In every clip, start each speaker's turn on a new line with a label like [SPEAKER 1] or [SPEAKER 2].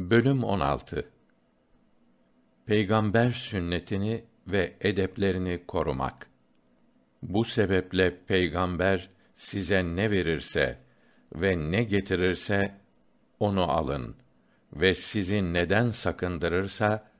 [SPEAKER 1] Bölüm 16 Peygamber sünnetini ve edeplerini korumak. Bu sebeple peygamber size ne verirse ve ne getirirse onu alın ve sizi neden sakındırırsa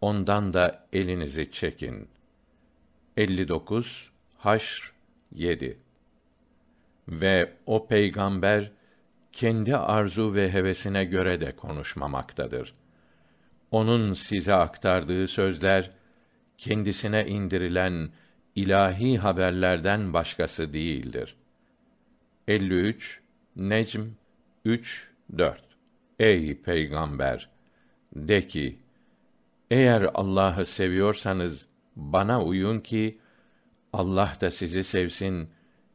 [SPEAKER 1] ondan da elinizi çekin. 59 Haşr 7 Ve o peygamber kendi arzu ve hevesine göre de konuşmamaktadır. Onun size aktardığı sözler kendisine indirilen ilahi haberlerden başkası değildir. 53 Necm 3 4 Ey peygamber de ki eğer Allah'ı seviyorsanız bana uyun ki Allah da sizi sevsin,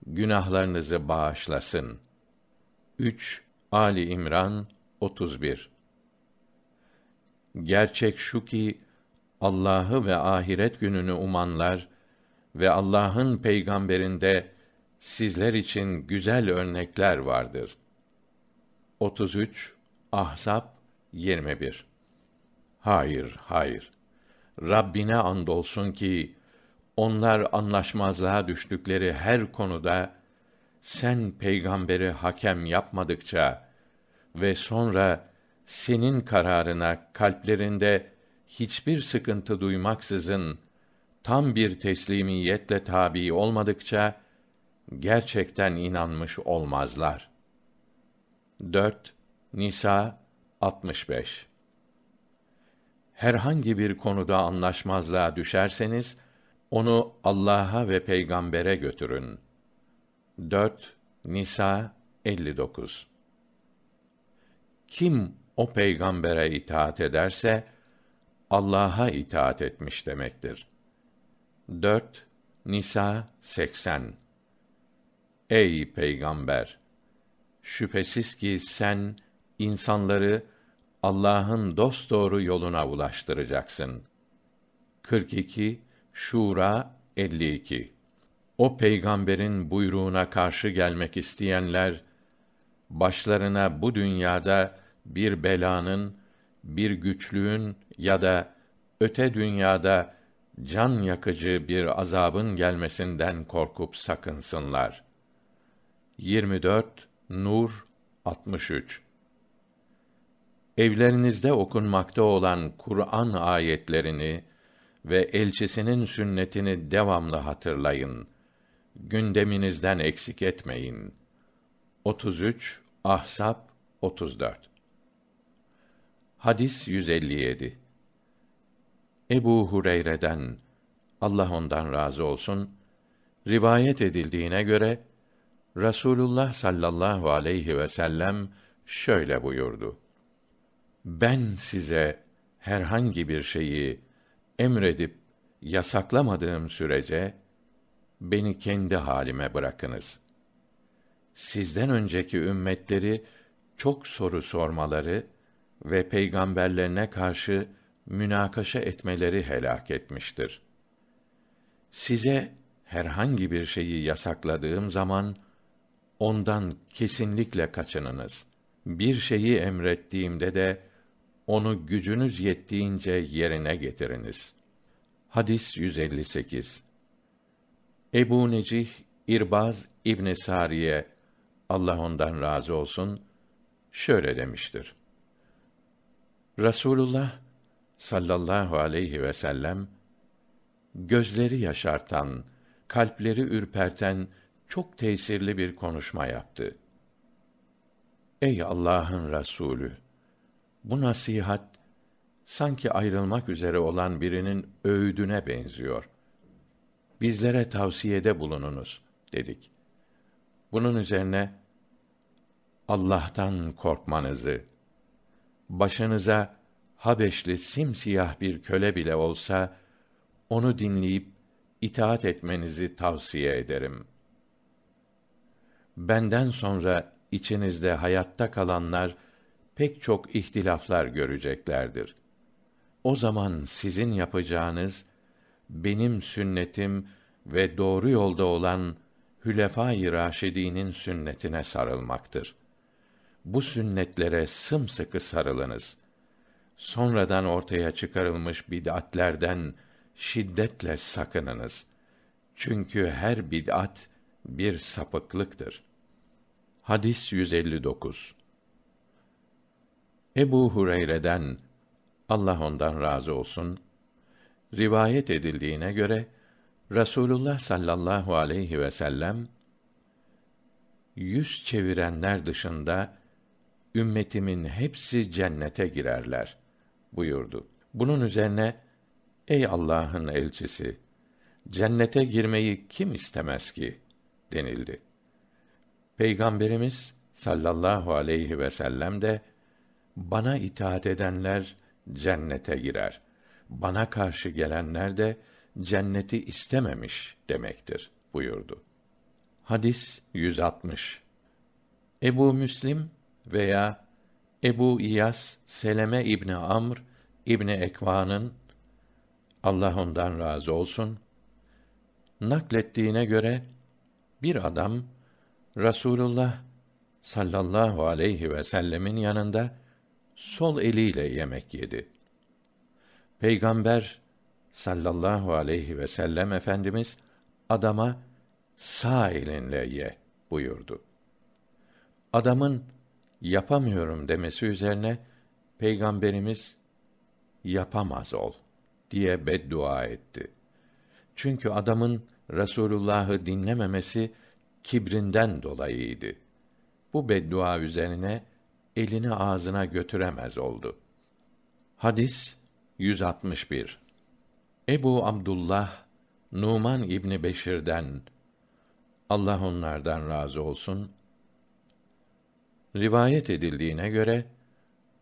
[SPEAKER 1] günahlarınızı bağışlasın.'' 3 Ali İmran 31 Gerçek şu ki Allah'ı ve ahiret gününü umanlar ve Allah'ın peygamberinde sizler için güzel örnekler vardır. 33 Ahzab 21 Hayır, hayır. Rabbine andolsun ki onlar anlaşmazlığa düştükleri her konuda sen peygamberi hakem yapmadıkça ve sonra senin kararına kalplerinde hiçbir sıkıntı duymaksızın tam bir teslimiyetle tabi olmadıkça gerçekten inanmış olmazlar. 4 Nisa 65 Herhangi bir konuda anlaşmazlığa düşerseniz onu Allah'a ve peygambere götürün. 4 Nisa 59 Kim o peygambere itaat ederse Allah'a itaat etmiş demektir. 4 Nisa 80 Ey peygamber şüphesiz ki sen insanları Allah'ın dosdoğru yoluna ulaştıracaksın. 42 Şura 52 o peygamberin buyruğuna karşı gelmek isteyenler başlarına bu dünyada bir belanın, bir güçlüğün ya da öte dünyada can yakıcı bir azabın gelmesinden korkup sakınsınlar. 24 Nur 63 Evlerinizde okunmakta olan Kur'an ayetlerini ve elçisinin sünnetini devamlı hatırlayın gündeminizden eksik etmeyin. 33 Ahsap 34 Hadis 157 Ebu Hureyre'den Allah ondan razı olsun rivayet edildiğine göre Rasulullah sallallahu aleyhi ve sellem şöyle buyurdu. Ben size herhangi bir şeyi emredip yasaklamadığım sürece beni kendi halime bırakınız. Sizden önceki ümmetleri çok soru sormaları ve peygamberlerine karşı münakaşa etmeleri helak etmiştir. Size herhangi bir şeyi yasakladığım zaman ondan kesinlikle kaçınınız. Bir şeyi emrettiğimde de onu gücünüz yettiğince yerine getiriniz. Hadis 158 Ebu Necih İrbaz İbn Sariye Allah ondan razı olsun şöyle demiştir. Rasulullah sallallahu aleyhi ve sellem gözleri yaşartan, kalpleri ürperten çok tesirli bir konuşma yaptı. Ey Allah'ın Resulü, bu nasihat sanki ayrılmak üzere olan birinin öğüdüne benziyor bizlere tavsiyede bulununuz dedik. Bunun üzerine Allah'tan korkmanızı, başınıza Habeşli simsiyah bir köle bile olsa onu dinleyip itaat etmenizi tavsiye ederim. Benden sonra içinizde hayatta kalanlar pek çok ihtilaflar göreceklerdir. O zaman sizin yapacağınız benim sünnetim ve doğru yolda olan Hülefâ-i Raşidî'nin sünnetine sarılmaktır. Bu sünnetlere sımsıkı sarılınız. sonradan ortaya çıkarılmış bid'atlerden şiddetle sakınınız. Çünkü her bid'at bir sapıklıktır. Hadis 159. Ebu Hureyre'den Allah ondan razı olsun rivayet edildiğine göre Rasulullah sallallahu aleyhi ve sellem yüz çevirenler dışında ümmetimin hepsi cennete girerler buyurdu. Bunun üzerine ey Allah'ın elçisi cennete girmeyi kim istemez ki denildi. Peygamberimiz sallallahu aleyhi ve sellem de bana itaat edenler cennete girer. Bana karşı gelenler de cenneti istememiş demektir buyurdu. Hadis 160. Ebu Müslim veya Ebu İyas Seleme İbni Amr İbni Ekva'nın Allah ondan razı olsun naklettiğine göre bir adam Rasulullah sallallahu aleyhi ve sellemin yanında sol eliyle yemek yedi. Peygamber sallallahu aleyhi ve sellem efendimiz adama sağ elinle ye buyurdu. Adamın yapamıyorum demesi üzerine peygamberimiz yapamaz ol diye beddua etti. Çünkü adamın Resulullah'ı dinlememesi kibrinden dolayıydı. Bu beddua üzerine elini ağzına götüremez oldu. Hadis 161. Ebu Abdullah Numan İbni Beşir'den Allah onlardan razı olsun rivayet edildiğine göre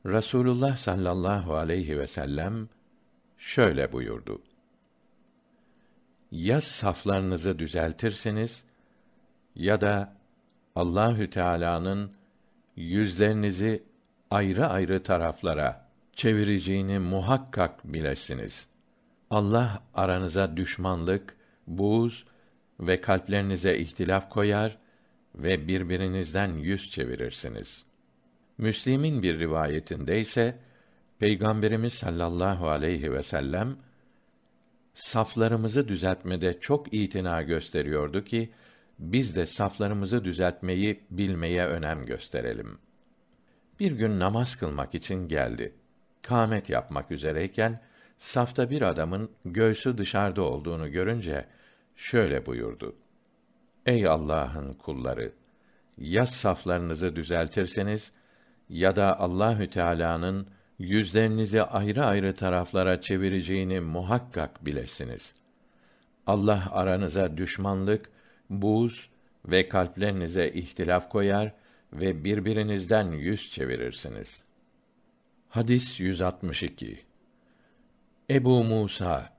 [SPEAKER 1] Rasulullah sallallahu aleyhi ve sellem şöyle buyurdu. Ya saflarınızı düzeltirsiniz ya da Allahü Teala'nın yüzlerinizi ayrı ayrı taraflara çevireceğini muhakkak bilesiniz. Allah aranıza düşmanlık, buğz ve kalplerinize ihtilaf koyar ve birbirinizden yüz çevirirsiniz. Müslim'in bir rivayetinde ise Peygamberimiz sallallahu aleyhi ve sellem saflarımızı düzeltmede çok itina gösteriyordu ki biz de saflarımızı düzeltmeyi bilmeye önem gösterelim. Bir gün namaz kılmak için geldi. Kâmet yapmak üzereyken safta bir adamın göğsü dışarıda olduğunu görünce şöyle buyurdu: Ey Allah'ın kulları, ya saflarınızı düzeltirseniz ya da Allahü Teala'nın yüzlerinizi ayrı ayrı taraflara çevireceğini muhakkak bilesiniz. Allah aranıza düşmanlık, buz ve kalplerinize ihtilaf koyar ve birbirinizden yüz çevirirsiniz. Hadis 162. Ebu Musa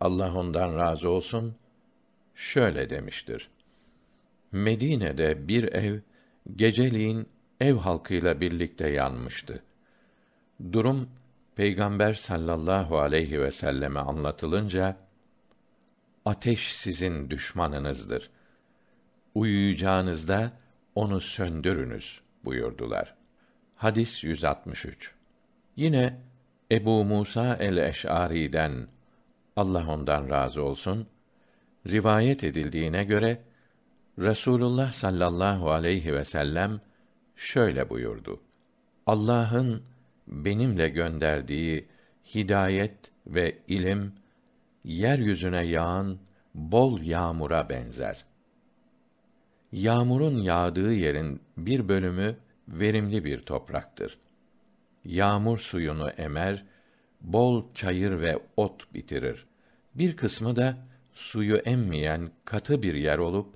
[SPEAKER 1] Allah ondan razı olsun şöyle demiştir. Medine'de bir ev geceliğin ev halkıyla birlikte yanmıştı. Durum Peygamber sallallahu aleyhi ve selleme anlatılınca ateş sizin düşmanınızdır. Uyuyacağınızda onu söndürünüz buyurdular. Hadis 163. Yine Ebu Musa el-Eş'ari'den Allah ondan razı olsun rivayet edildiğine göre Resulullah sallallahu aleyhi ve sellem şöyle buyurdu. Allah'ın benimle gönderdiği hidayet ve ilim yeryüzüne yağan bol yağmura benzer. Yağmurun yağdığı yerin bir bölümü verimli bir topraktır. Yağmur suyunu emer, bol çayır ve ot bitirir. Bir kısmı da suyu emmeyen katı bir yer olup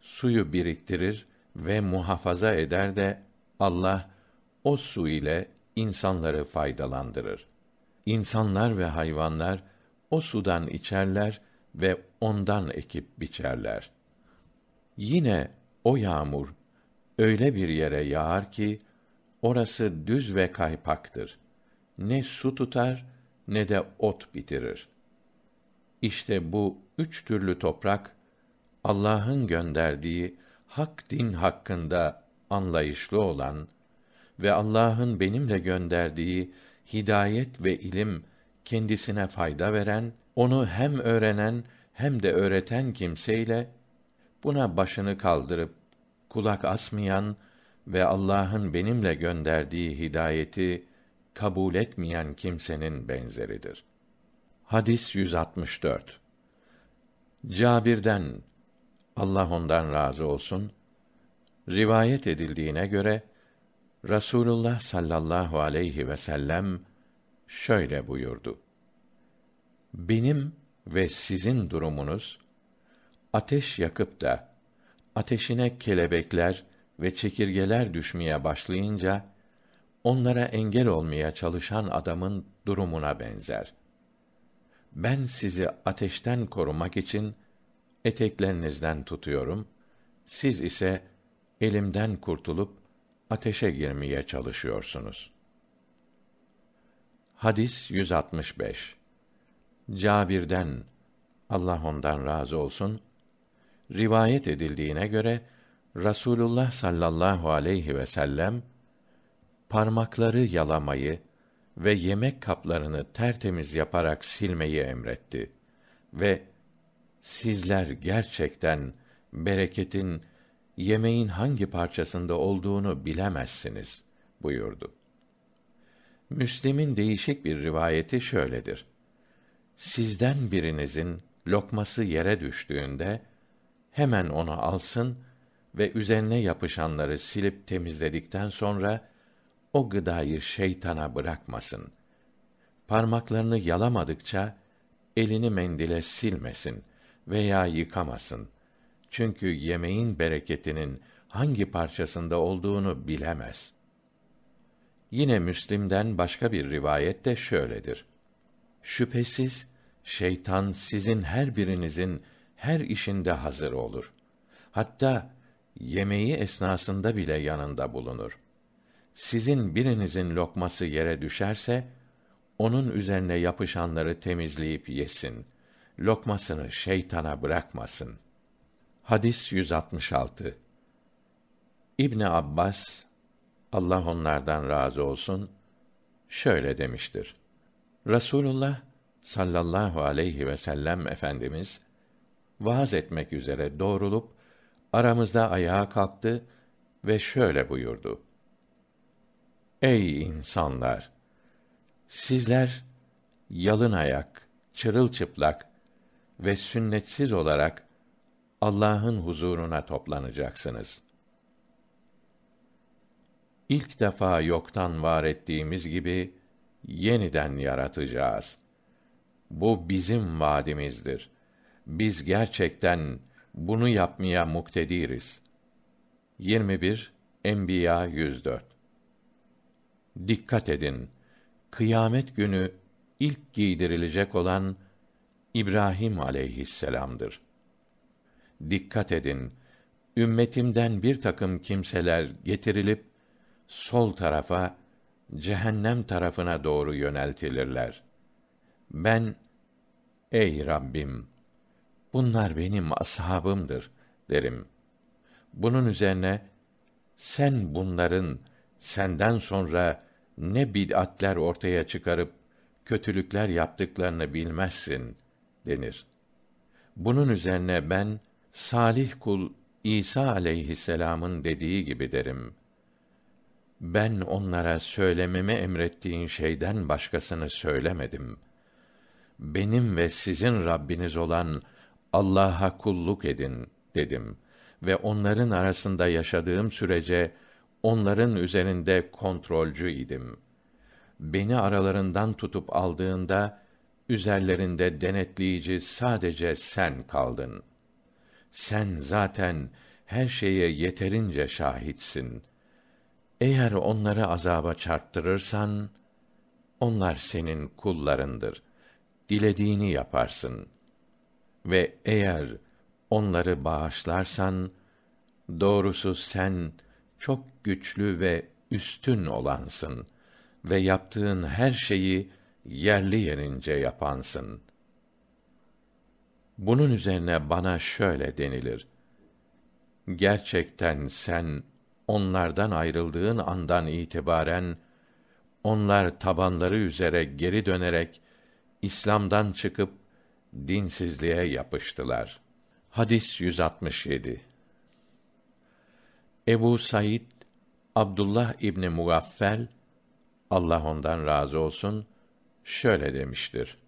[SPEAKER 1] suyu biriktirir ve muhafaza eder de Allah o su ile insanları faydalandırır. İnsanlar ve hayvanlar o sudan içerler ve ondan ekip biçerler. Yine o yağmur öyle bir yere yağar ki orası düz ve kaypaktır. Ne su tutar ne de ot bitirir. İşte bu üç türlü toprak Allah'ın gönderdiği hak din hakkında anlayışlı olan ve Allah'ın benimle gönderdiği hidayet ve ilim kendisine fayda veren, onu hem öğrenen hem de öğreten kimseyle buna başını kaldırıp kulak asmayan ve Allah'ın benimle gönderdiği hidayeti kabul etmeyen kimsenin benzeridir. Hadis 164. Cabir'den Allah ondan razı olsun rivayet edildiğine göre Rasulullah sallallahu aleyhi ve sellem şöyle buyurdu. Benim ve sizin durumunuz ateş yakıp da ateşine kelebekler ve çekirgeler düşmeye başlayınca onlara engel olmaya çalışan adamın durumuna benzer. Ben sizi ateşten korumak için eteklerinizden tutuyorum. Siz ise elimden kurtulup ateşe girmeye çalışıyorsunuz. Hadis 165. Cabir'den Allah ondan razı olsun rivayet edildiğine göre Rasulullah sallallahu aleyhi ve sellem parmakları yalamayı ve yemek kaplarını tertemiz yaparak silmeyi emretti ve sizler gerçekten bereketin yemeğin hangi parçasında olduğunu bilemezsiniz buyurdu. Müslim'in değişik bir rivayeti şöyledir. Sizden birinizin lokması yere düştüğünde hemen onu alsın ve üzerine yapışanları silip temizledikten sonra o gıdayı şeytana bırakmasın. Parmaklarını yalamadıkça elini mendile silmesin veya yıkamasın. Çünkü yemeğin bereketinin hangi parçasında olduğunu bilemez. Yine Müslim'den başka bir rivayet de şöyledir. Şüphesiz şeytan sizin her birinizin her işinde hazır olur. Hatta yemeği esnasında bile yanında bulunur. Sizin birinizin lokması yere düşerse onun üzerine yapışanları temizleyip yesin. Lokmasını şeytana bırakmasın. Hadis 166. İbni Abbas Allah onlardan razı olsun şöyle demiştir. Rasulullah sallallahu aleyhi ve sellem efendimiz vaaz etmek üzere doğrulup aramızda ayağa kalktı ve şöyle buyurdu. Ey insanlar! Sizler yalın ayak, çırılçıplak ve sünnetsiz olarak Allah'ın huzuruna toplanacaksınız. İlk defa yoktan var ettiğimiz gibi yeniden yaratacağız. Bu bizim vaadimizdir. Biz gerçekten bunu yapmaya muktediriz. 21 Enbiya 104 Dikkat edin. Kıyamet günü ilk giydirilecek olan İbrahim aleyhisselam'dır. Dikkat edin. Ümmetimden bir takım kimseler getirilip sol tarafa cehennem tarafına doğru yöneltilirler. Ben ey Rabbim bunlar benim ashabımdır derim. Bunun üzerine sen bunların senden sonra ne bid'atler ortaya çıkarıp kötülükler yaptıklarını bilmezsin denir. Bunun üzerine ben salih kul İsa aleyhisselam'ın dediği gibi derim. Ben onlara söylememi emrettiğin şeyden başkasını söylemedim. Benim ve sizin Rabbiniz olan Allah'a kulluk edin dedim ve onların arasında yaşadığım sürece onların üzerinde kontrolcü idim. Beni aralarından tutup aldığında üzerlerinde denetleyici sadece sen kaldın. Sen zaten her şeye yeterince şahitsin. Eğer onları azaba çarptırırsan onlar senin kullarındır. Dilediğini yaparsın. Ve eğer onları bağışlarsan doğrusu sen çok güçlü ve üstün olansın ve yaptığın her şeyi yerli yerince yapansın. Bunun üzerine bana şöyle denilir. Gerçekten sen onlardan ayrıldığın andan itibaren onlar tabanları üzere geri dönerek İslam'dan çıkıp dinsizliğe yapıştılar. Hadis 167. Ebu Said Abdullah İbni Mugaffel Allah ondan razı olsun şöyle demiştir.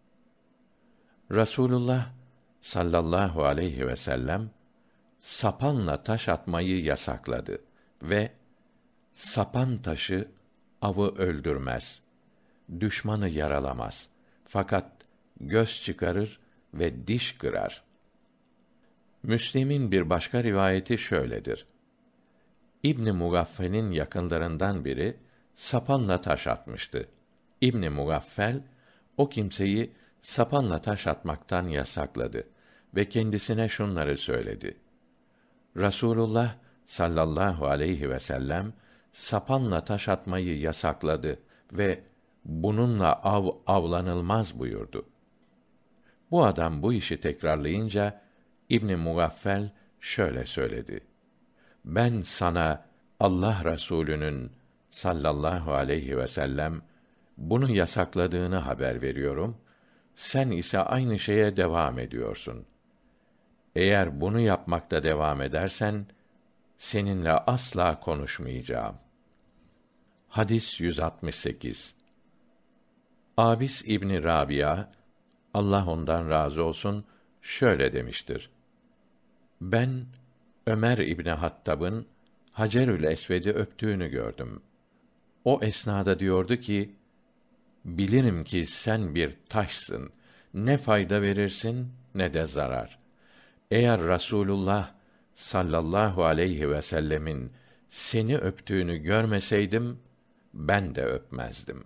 [SPEAKER 1] Rasulullah sallallahu aleyhi ve sellem sapanla taş atmayı yasakladı ve sapan taşı avı öldürmez, düşmanı yaralamaz. Fakat göz çıkarır ve diş kırar. Müslim'in bir başka rivayeti şöyledir. İbn Mugaffel'in yakınlarından biri sapanla taş atmıştı. İbn Mugaffel o kimseyi sapanla taş atmaktan yasakladı ve kendisine şunları söyledi. Rasulullah sallallahu aleyhi ve sellem sapanla taş atmayı yasakladı ve bununla av avlanılmaz buyurdu. Bu adam bu işi tekrarlayınca İbn Mugaffel şöyle söyledi. Ben sana Allah Resulü'nün sallallahu aleyhi ve sellem bunu yasakladığını haber veriyorum. Sen ise aynı şeye devam ediyorsun. Eğer bunu yapmakta devam edersen seninle asla konuşmayacağım. Hadis 168. Abis İbni Rabia Allah ondan razı olsun şöyle demiştir. Ben Ömer İbni Hattab'ın Hacerül Esved'i öptüğünü gördüm. O esnada diyordu ki, bilirim ki sen bir taşsın. Ne fayda verirsin ne de zarar. Eğer Rasulullah sallallahu aleyhi ve sellemin seni öptüğünü görmeseydim ben de öpmezdim.